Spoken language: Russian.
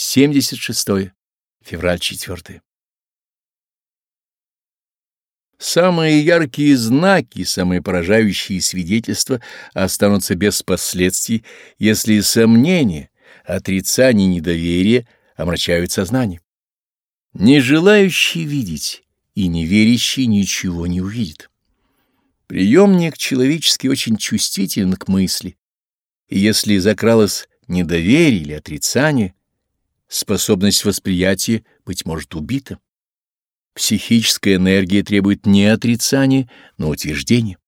76 февраль 4 Самые яркие знаки, самые поражающие свидетельства останутся без последствий, если сомнения, отрицание, недоверие омрачают сознание. Не желающий видеть и не верящий ничего не увидит. Приемник человеческий очень чувствителен к мысли, и если закралось недоверие или отрицание, способность восприятия, быть может, убита. Психическая энергия требует не отрицания, но утверждения.